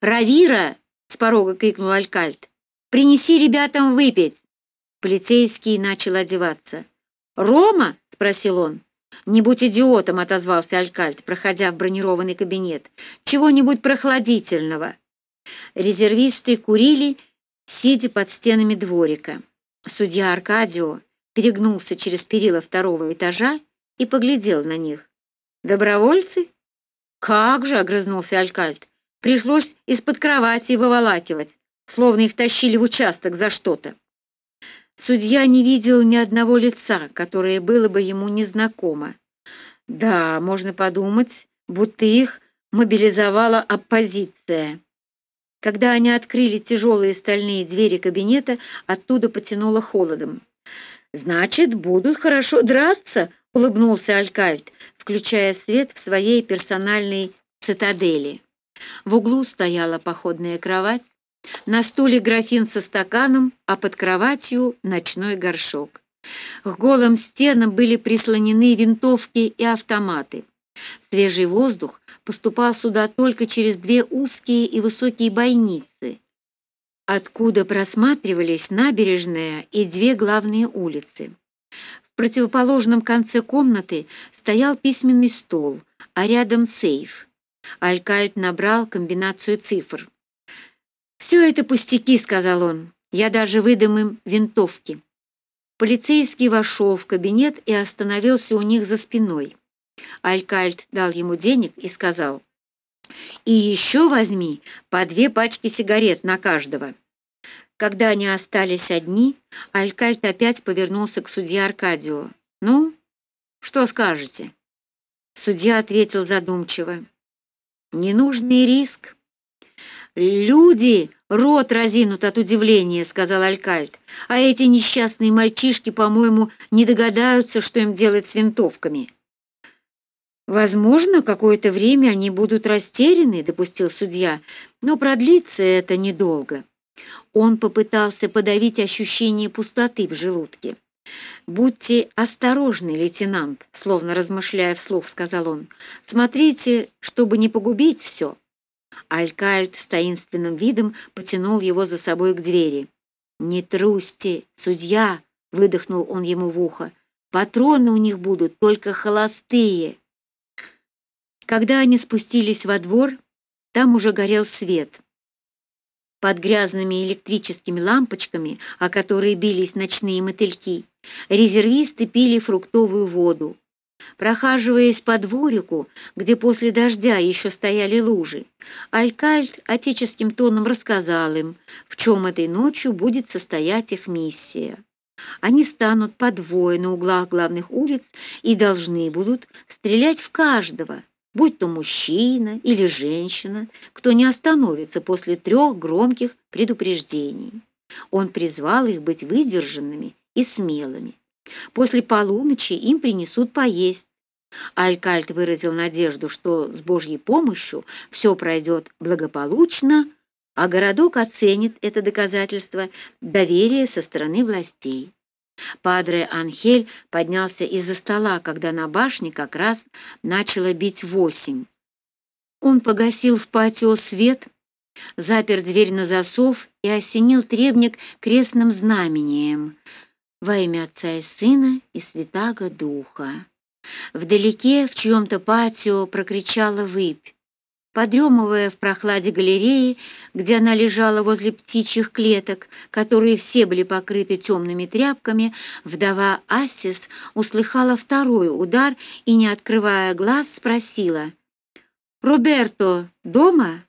«Равира!» — с порога крикнул Алькальт. «Принеси ребятам выпить!» Полицейский начал одеваться. «Рома?» — спросил он. «Не будь идиотом», — отозвался Алькальт, проходя в бронированный кабинет. «Чего-нибудь прохладительного». Резервисты курили, сидя под стенами дворика. Судья Аркадио перегнулся через перила второго этажа и поглядел на них. «Добровольцы?» «Как же!» — огрызнулся Алькальт. «Пришлось из-под кровати выволакивать, словно их тащили в участок за что-то». Судья не видел ни одного лица, которое было бы ему незнакомо. Да, можно подумать, будто их мобилизовала оппозиция. Когда они открыли тяжелые стальные двери кабинета, оттуда потянуло холодом. «Значит, будут хорошо драться», — улыбнулся Алькальт, включая свет в своей персональной цитадели. В углу стояла походная кровать, на стуле графин со стаканом, а под кроватью ночной горшок. К голым стенам были прислонены винтовки и автоматы. Свежий воздух поступал сюда только через две узкие и высокие бойницы, откуда просматривались набережная и две главные улицы. В противоположном конце комнаты стоял письменный стол, а рядом сейф. Алькальд набрал комбинацию цифр. «Все это пустяки», — сказал он. «Я даже выдам им винтовки». Полицейский вошел в кабинет и остановился у них за спиной. Алькальд дал ему денег и сказал, и еще возьми по две пачки сигарет на каждого. Когда они остались одни, Алькальт опять повернулся к судье Аркадию. «Ну, что скажете?» Судья ответил задумчиво. «Ненужный риск». «Люди рот разинут от удивления», — сказал Алькальт. «А эти несчастные мальчишки, по-моему, не догадаются, что им делать с винтовками». Возможно, какое-то время они будут растеряны, допустил судья, но продлится это недолго. Он попытался подавить ощущение пустоты в желудке. «Будьте осторожны, лейтенант», — словно размышляя вслух, сказал он. «Смотрите, чтобы не погубить все». Алькальд с таинственным видом потянул его за собой к двери. «Не трусьте, судья!» — выдохнул он ему в ухо. «Патроны у них будут только холостые». Когда они спустились во двор, там уже горел свет. Под грязными электрическими лампочками, о которые бились ночные мотыльки, резервисты пили фруктовую воду. Прохаживаясь по дворику, где после дождя еще стояли лужи, Алькальд отеческим тоном рассказал им, в чем этой ночью будет состоять их миссия. Они станут по двое на углах главных улиц и должны будут стрелять в каждого, будь то мужчина или женщина, кто не остановится после трех громких предупреждений. Он призвал их быть выдержанными и смелыми. После полуночи им принесут поесть. Алькальт выразил надежду, что с Божьей помощью все пройдет благополучно, а городок оценит это доказательство доверия со стороны властей. Падре Анхель поднялся из-за стола, когда на башне как раз начало бить восемь. Он погасил в патио свет, запер дверь на засов и осенил требник крестным знамением во имя Отца и Сына и Святаго Духа. Вдалеке в чьем-то патио прокричала выпь. Подремывая в прохладе галереи, где она лежала возле птичьих клеток, которые все были покрыты темными тряпками, вдова Ассис услыхала второй удар и, не открывая глаз, спросила, «Роберто дома?»